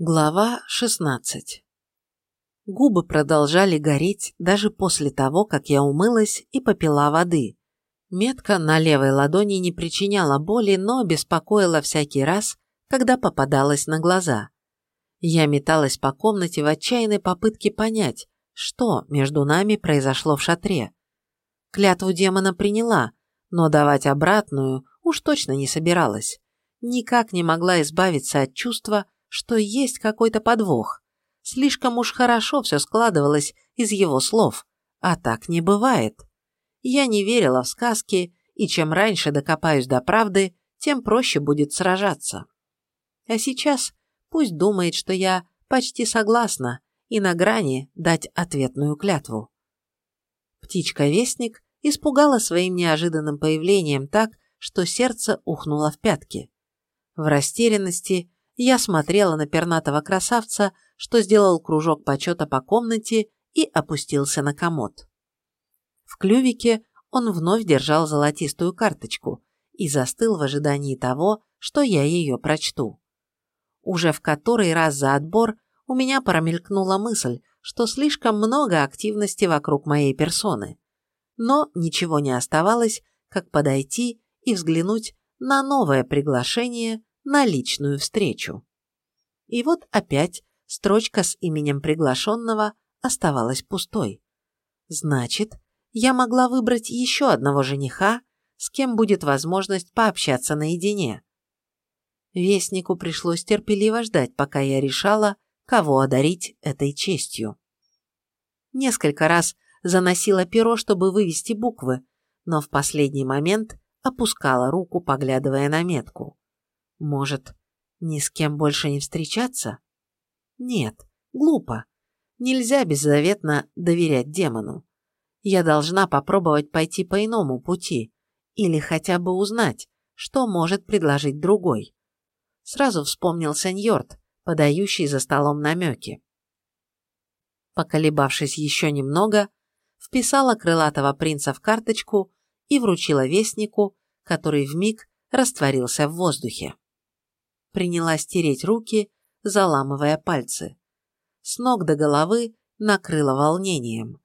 Глава 16 Губы продолжали гореть даже после того, как я умылась и попила воды. Метка на левой ладони не причиняла боли, но беспокоила всякий раз, когда попадалась на глаза. Я металась по комнате в отчаянной попытке понять, что между нами произошло в шатре. Клятву демона приняла, но давать обратную уж точно не собиралась. Никак не могла избавиться от чувства, что есть какой-то подвох. Слишком уж хорошо все складывалось из его слов, а так не бывает. Я не верила в сказки, и чем раньше докопаюсь до правды, тем проще будет сражаться. А сейчас пусть думает, что я почти согласна и на грани дать ответную клятву. Птичка-вестник испугала своим неожиданным появлением так, что сердце ухнуло в пятки. В растерянности я смотрела на пернатого красавца, что сделал кружок почета по комнате и опустился на комод. В клювике он вновь держал золотистую карточку и застыл в ожидании того, что я ее прочту. Уже в который раз за отбор у меня промелькнула мысль, что слишком много активности вокруг моей персоны. Но ничего не оставалось, как подойти и взглянуть на новое приглашение на личную встречу. И вот опять строчка с именем приглашенного оставалась пустой. Значит, я могла выбрать еще одного жениха, с кем будет возможность пообщаться наедине. Вестнику пришлось терпеливо ждать, пока я решала, кого одарить этой честью. Несколько раз заносила перо, чтобы вывести буквы, но в последний момент опускала руку, поглядывая на метку. Может, ни с кем больше не встречаться? Нет, глупо. Нельзя беззаветно доверять демону. Я должна попробовать пойти по иному пути или хотя бы узнать, что может предложить другой. Сразу вспомнился Ньорд, подающий за столом намеки. Поколебавшись еще немного, вписала крылатого принца в карточку и вручила вестнику, который вмиг растворился в воздухе принялась тереть руки, заламывая пальцы. С ног до головы накрыла волнением.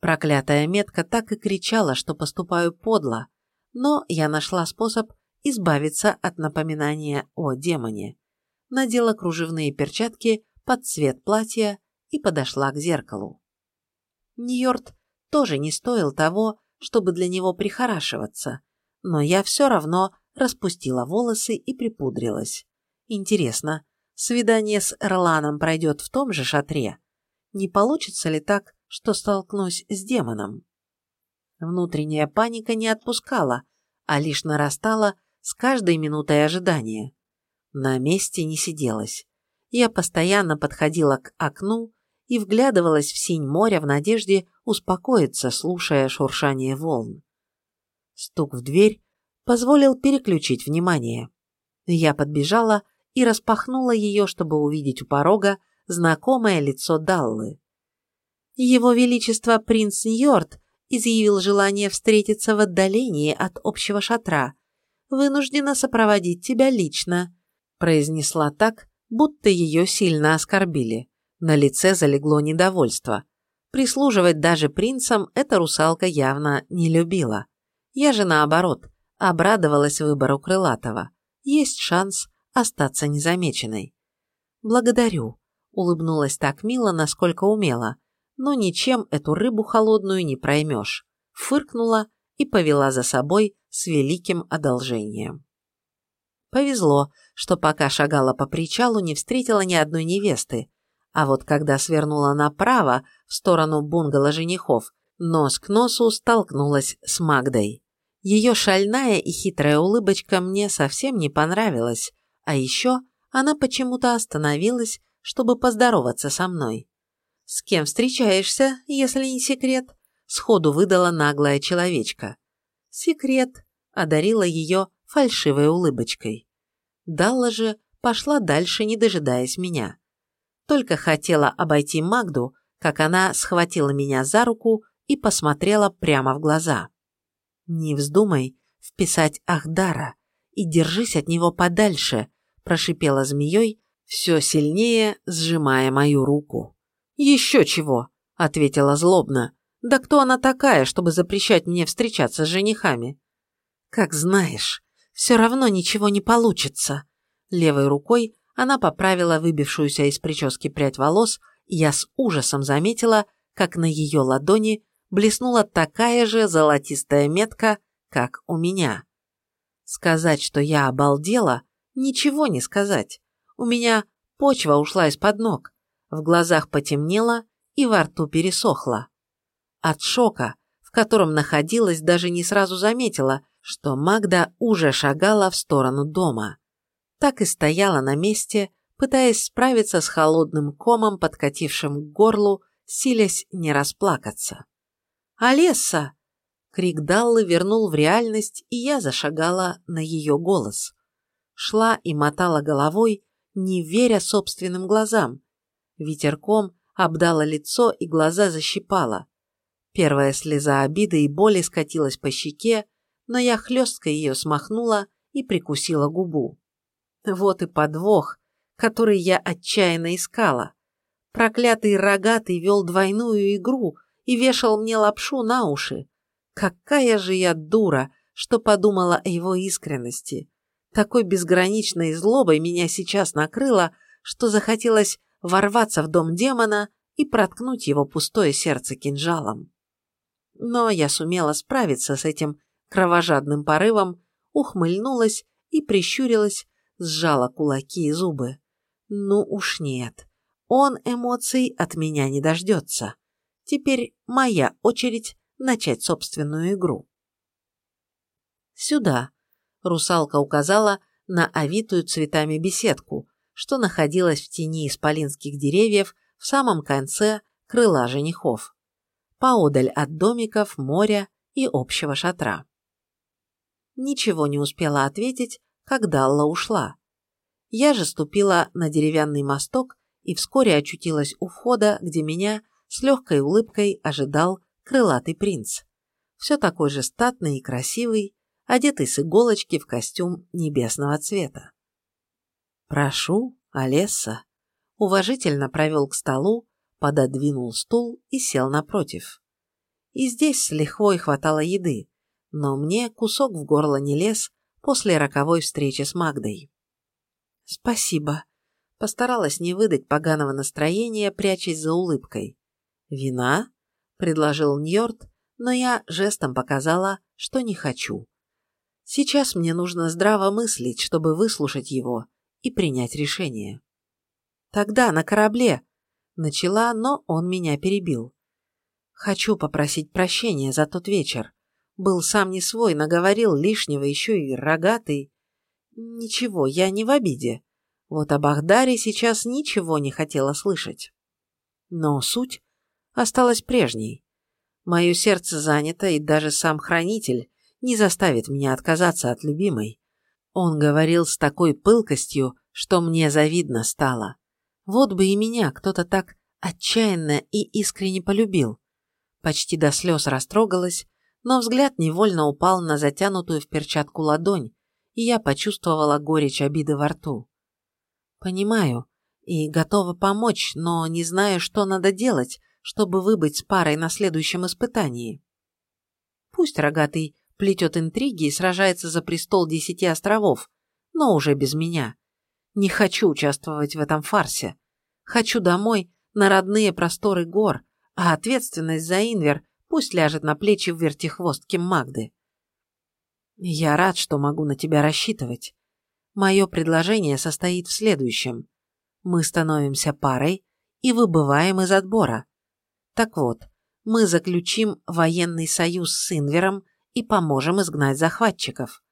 Проклятая метка так и кричала, что поступаю подло, но я нашла способ избавиться от напоминания о демоне. Надела кружевные перчатки под цвет платья и подошла к зеркалу. Ньорд тоже не стоил того, чтобы для него прихорашиваться, но я все равно распустила волосы и припудрилась. Интересно, свидание с Эрланом пройдет в том же шатре? Не получится ли так, что столкнусь с демоном? Внутренняя паника не отпускала, а лишь нарастала с каждой минутой ожидания. На месте не сиделась. Я постоянно подходила к окну и вглядывалась в синь моря в надежде успокоиться, слушая шуршание волн. Стук в дверь позволил переключить внимание. Я подбежала и распахнула ее, чтобы увидеть у порога знакомое лицо Даллы. Его Величество принц Ньорд изъявил желание встретиться в отдалении от общего шатра. «Вынуждена сопроводить тебя лично», – произнесла так, будто ее сильно оскорбили. На лице залегло недовольство. Прислуживать даже принцам эта русалка явно не любила. Я же наоборот, обрадовалась выбору Крылатого. Есть шанс остаться незамеченной. «Благодарю», – улыбнулась так мило, насколько умела, но ничем эту рыбу холодную не проймешь. Фыркнула и повела за собой с великим одолжением. Повезло, что пока шагала по причалу, не встретила ни одной невесты, а вот когда свернула направо, в сторону бунгало женихов, нос к носу столкнулась с Магдой. Ее шальная и хитрая улыбочка мне совсем не понравилась, а еще она почему-то остановилась, чтобы поздороваться со мной. «С кем встречаешься, если не секрет?» Сходу выдала наглая человечка. «Секрет», – одарила ее фальшивой улыбочкой. Далла же пошла дальше, не дожидаясь меня. Только хотела обойти Магду, как она схватила меня за руку и посмотрела прямо в глаза. «Не вздумай вписать Ахдара и держись от него подальше», прошипела змеей, все сильнее сжимая мою руку. «Еще чего!» – ответила злобно. «Да кто она такая, чтобы запрещать мне встречаться с женихами?» «Как знаешь, все равно ничего не получится». Левой рукой она поправила выбившуюся из прически прядь волос, и я с ужасом заметила, как на ее ладони блеснула такая же золотистая метка, как у меня. Сказать, что я обалдела, ничего не сказать. У меня почва ушла из-под ног, в глазах потемнело и во рту пересохло. От шока, в котором находилась, даже не сразу заметила, что Магда уже шагала в сторону дома. Так и стояла на месте, пытаясь справиться с холодным комом, подкатившим к горлу, силясь не расплакаться. «Алесса!» Крик Даллы вернул в реальность, и я зашагала на ее голос. Шла и мотала головой, не веря собственным глазам. Ветерком обдало лицо и глаза защипало. Первая слеза обиды и боли скатилась по щеке, но я хлестко ее смахнула и прикусила губу. Вот и подвох, который я отчаянно искала. Проклятый рогатый вел двойную игру и вешал мне лапшу на уши. Какая же я дура, что подумала о его искренности. Такой безграничной злобой меня сейчас накрыло, что захотелось ворваться в дом демона и проткнуть его пустое сердце кинжалом. Но я сумела справиться с этим кровожадным порывом, ухмыльнулась и прищурилась, сжала кулаки и зубы. Ну уж нет, он эмоций от меня не дождется. Теперь моя очередь начать собственную игру. Сюда, русалка указала на овитую цветами беседку, что находилась в тени исполинских деревьев в самом конце крыла женихов, поодаль от домиков, моря и общего шатра. Ничего не успела ответить, как Далла ушла. Я же ступила на деревянный мосток и вскоре очутилась у входа, где меня с легкой улыбкой ожидал крылатый принц. Все такой же статный и красивый, одетый с иголочки в костюм небесного цвета. «Прошу, Олесса», уважительно провел к столу, пододвинул стул и сел напротив. И здесь с лихвой хватало еды, но мне кусок в горло не лез после роковой встречи с Магдой. «Спасибо», — постаралась не выдать поганого настроения, прячась за улыбкой. «Вина?» — предложил Ньорд, но я жестом показала, что не хочу. Сейчас мне нужно здраво мыслить, чтобы выслушать его и принять решение. Тогда на корабле начала, но он меня перебил. Хочу попросить прощения за тот вечер. Был сам не свой, наговорил лишнего, еще и рогатый. Ничего, я не в обиде. Вот об Ахдаре сейчас ничего не хотела слышать. Но суть осталась прежней. Мое сердце занято, и даже сам хранитель не заставит меня отказаться от любимой. Он говорил с такой пылкостью, что мне завидно стало. Вот бы и меня кто-то так отчаянно и искренне полюбил. Почти до слез растрогалась, но взгляд невольно упал на затянутую в перчатку ладонь, и я почувствовала горечь обиды во рту. Понимаю и готова помочь, но не знаю, что надо делать, чтобы выбыть с парой на следующем испытании. Пусть рогатый плетет интриги и сражается за престол десяти островов, но уже без меня. Не хочу участвовать в этом фарсе. Хочу домой, на родные просторы гор, а ответственность за Инвер пусть ляжет на плечи вертихвостки Магды. Я рад, что могу на тебя рассчитывать. Мое предложение состоит в следующем. Мы становимся парой и выбываем из отбора. Так вот, мы заключим военный союз с Инвером и поможем изгнать захватчиков.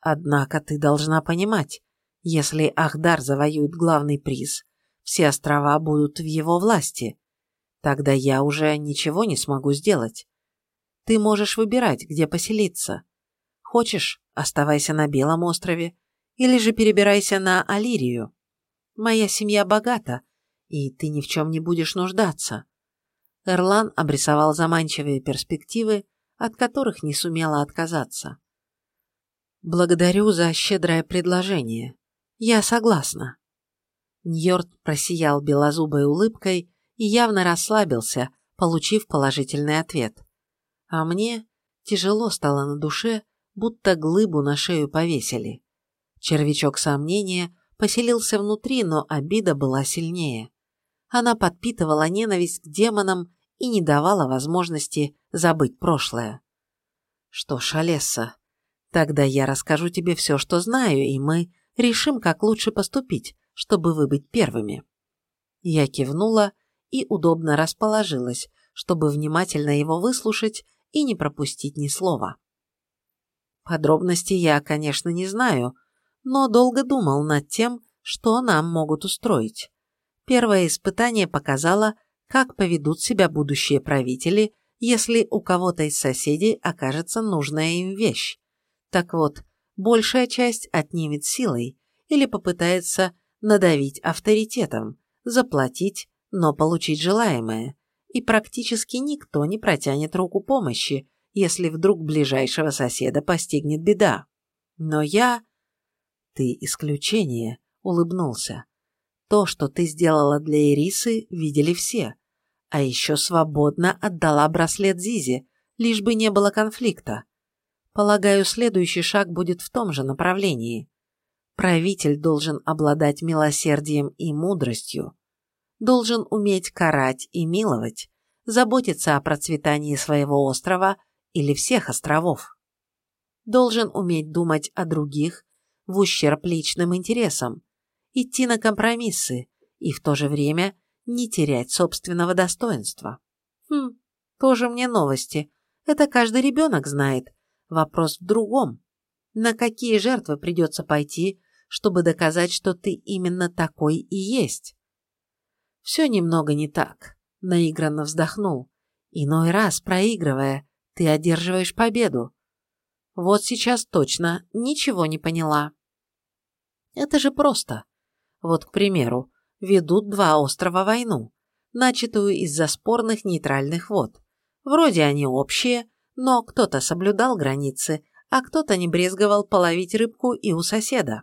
Однако ты должна понимать, если Ахдар завоюет главный приз, все острова будут в его власти. Тогда я уже ничего не смогу сделать. Ты можешь выбирать, где поселиться. Хочешь, оставайся на Белом острове, или же перебирайся на Алирию. Моя семья богата, и ты ни в чем не будешь нуждаться. Эрлан обрисовал заманчивые перспективы, от которых не сумела отказаться. «Благодарю за щедрое предложение. Я согласна». Ньорд просиял белозубой улыбкой и явно расслабился, получив положительный ответ. А мне тяжело стало на душе, будто глыбу на шею повесили. Червячок сомнения поселился внутри, но обида была сильнее. Она подпитывала ненависть к демонам и не давала возможности забыть прошлое. Что ж, Олесса, тогда я расскажу тебе все, что знаю, и мы решим, как лучше поступить, чтобы вы быть первыми. Я кивнула и удобно расположилась, чтобы внимательно его выслушать и не пропустить ни слова. Подробностей я, конечно, не знаю, но долго думал над тем, что нам могут устроить. Первое испытание показало, как поведут себя будущие правители, если у кого-то из соседей окажется нужная им вещь. Так вот, большая часть отнимет силой или попытается надавить авторитетом, заплатить, но получить желаемое, и практически никто не протянет руку помощи, если вдруг ближайшего соседа постигнет беда. Но я... Ты исключение, улыбнулся. То, что ты сделала для Ирисы, видели все. А еще свободно отдала браслет Зизе, лишь бы не было конфликта. Полагаю, следующий шаг будет в том же направлении. Правитель должен обладать милосердием и мудростью, должен уметь карать и миловать, заботиться о процветании своего острова или всех островов. Должен уметь думать о других в ущерб личным интересам, идти на компромиссы и в то же время не терять собственного достоинства. Хм, тоже мне новости. Это каждый ребенок знает. Вопрос в другом. На какие жертвы придется пойти, чтобы доказать, что ты именно такой и есть? Все немного не так. Наигранно вздохнул. Иной раз, проигрывая, ты одерживаешь победу. Вот сейчас точно ничего не поняла. Это же просто. Вот, к примеру, ведут два острова войну, начатую из-за спорных нейтральных вод. Вроде они общие, но кто-то соблюдал границы, а кто-то не брезговал половить рыбку и у соседа.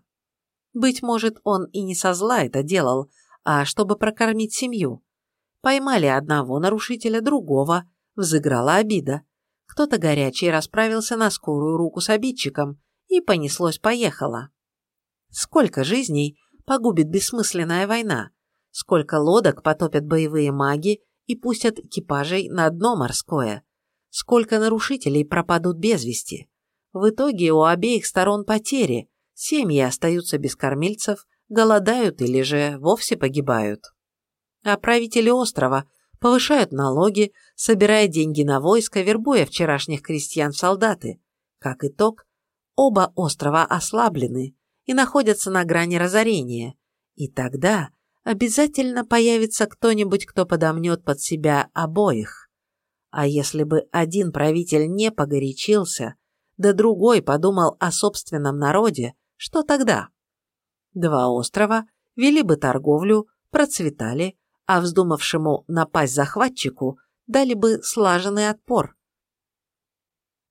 Быть может, он и не со зла это делал, а чтобы прокормить семью. Поймали одного нарушителя, другого, взыграла обида. Кто-то горячий расправился на скорую руку с обидчиком, и понеслось-поехало. Сколько жизней погубит бессмысленная война, сколько лодок потопят боевые маги и пустят экипажей на дно морское, сколько нарушителей пропадут без вести. В итоге у обеих сторон потери, семьи остаются без кормильцев, голодают или же вовсе погибают. А правители острова повышают налоги, собирая деньги на войско, вербуя вчерашних крестьян в солдаты. Как итог, оба острова ослаблены, и находятся на грани разорения. И тогда обязательно появится кто-нибудь, кто подомнет под себя обоих. А если бы один правитель не погорячился, да другой подумал о собственном народе, что тогда? Два острова вели бы торговлю, процветали, а вздумавшему напасть захватчику дали бы слаженный отпор.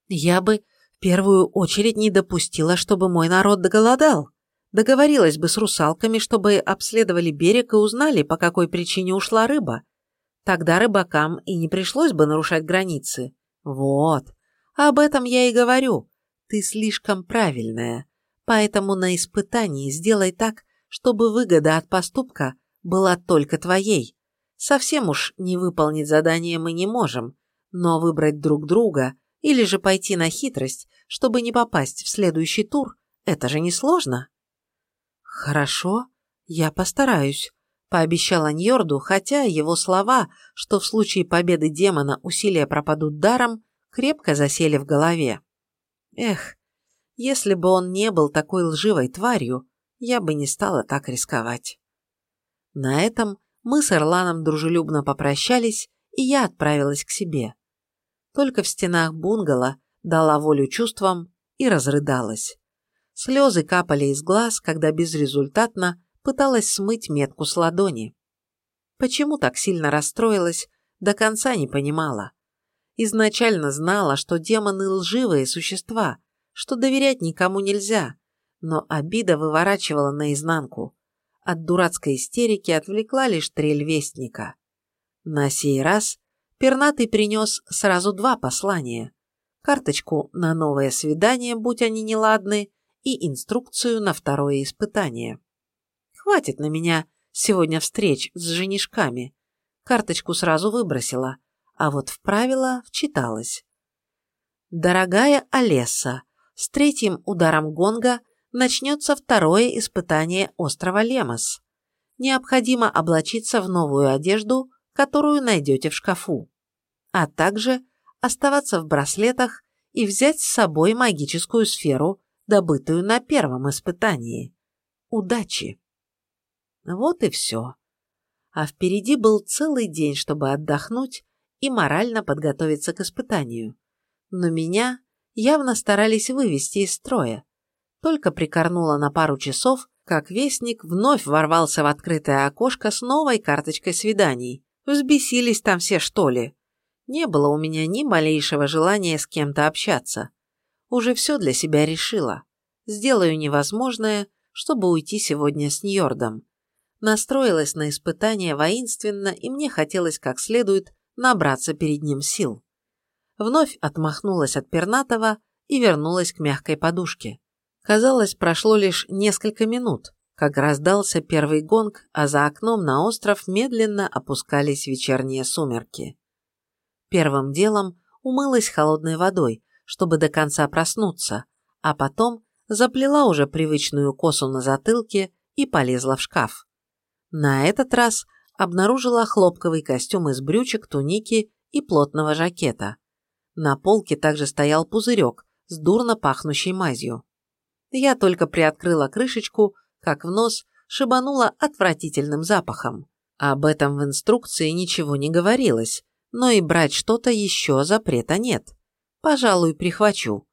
Я бы первую очередь не допустила, чтобы мой народ доголодал. Договорилась бы с русалками, чтобы обследовали берег и узнали, по какой причине ушла рыба. Тогда рыбакам и не пришлось бы нарушать границы. Вот. Об этом я и говорю. Ты слишком правильная. Поэтому на испытании сделай так, чтобы выгода от поступка была только твоей. Совсем уж не выполнить задание мы не можем, но выбрать друг друга или же пойти на хитрость, чтобы не попасть в следующий тур, это же несложно. Хорошо, я постараюсь, пообещала Ньорду, хотя его слова, что в случае победы демона усилия пропадут даром, крепко засели в голове. Эх, если бы он не был такой лживой тварью, я бы не стала так рисковать. На этом мы с Эрланом дружелюбно попрощались, и я отправилась к себе только в стенах бунгало дала волю чувствам и разрыдалась. Слезы капали из глаз, когда безрезультатно пыталась смыть метку с ладони. Почему так сильно расстроилась, до конца не понимала. Изначально знала, что демоны лживые существа, что доверять никому нельзя, но обида выворачивала наизнанку. от дурацкой истерики отвлекла лишь трель вестника. На сей раз пернатый принес сразу два послания. Карточку на новое свидание, будь они неладны, и инструкцию на второе испытание. Хватит на меня сегодня встреч с женишками. Карточку сразу выбросила, а вот в правила вчиталась. Дорогая Олеса, с третьим ударом гонга начнется второе испытание острова Лемос. Необходимо облачиться в новую одежду, которую найдете в шкафу, а также оставаться в браслетах и взять с собой магическую сферу, добытую на первом испытании. Удачи! Вот и все. А впереди был целый день, чтобы отдохнуть и морально подготовиться к испытанию. Но меня явно старались вывести из строя. Только прикорнула на пару часов, как вестник вновь ворвался в открытое окошко с новой карточкой свиданий. Взбесились там все, что ли? Не было у меня ни малейшего желания с кем-то общаться. Уже все для себя решила. Сделаю невозможное, чтобы уйти сегодня с Ньордом. Настроилась на испытание воинственно, и мне хотелось как следует набраться перед ним сил. Вновь отмахнулась от пернатого и вернулась к мягкой подушке. Казалось, прошло лишь несколько минут, как раздался первый гонг, а за окном на остров медленно опускались вечерние сумерки. Первым делом умылась холодной водой, чтобы до конца проснуться, а потом заплела уже привычную косу на затылке и полезла в шкаф. На этот раз обнаружила хлопковый костюм из брючек, туники и плотного жакета. На полке также стоял пузырек с дурно пахнущей мазью. Я только приоткрыла крышечку, как в нос шибанула отвратительным запахом. Об этом в инструкции ничего не говорилось, но и брать что-то еще запрета нет. Пожалуй, прихвачу.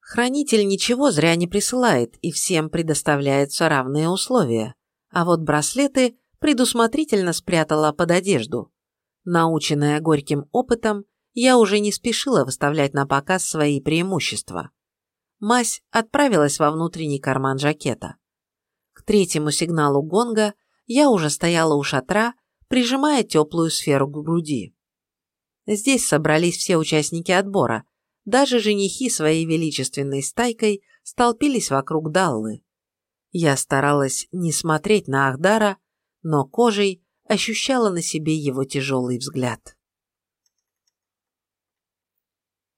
Хранитель ничего зря не присылает и всем предоставляются равные условия. А вот браслеты предусмотрительно спрятала под одежду. Наученная горьким опытом, я уже не спешила выставлять на показ свои преимущества. Мась отправилась во внутренний карман жакета. К третьему сигналу гонга я уже стояла у шатра, прижимая теплую сферу к груди. Здесь собрались все участники отбора, даже женихи своей величественной стайкой столпились вокруг Даллы. Я старалась не смотреть на Ахдара, но кожей ощущала на себе его тяжелый взгляд.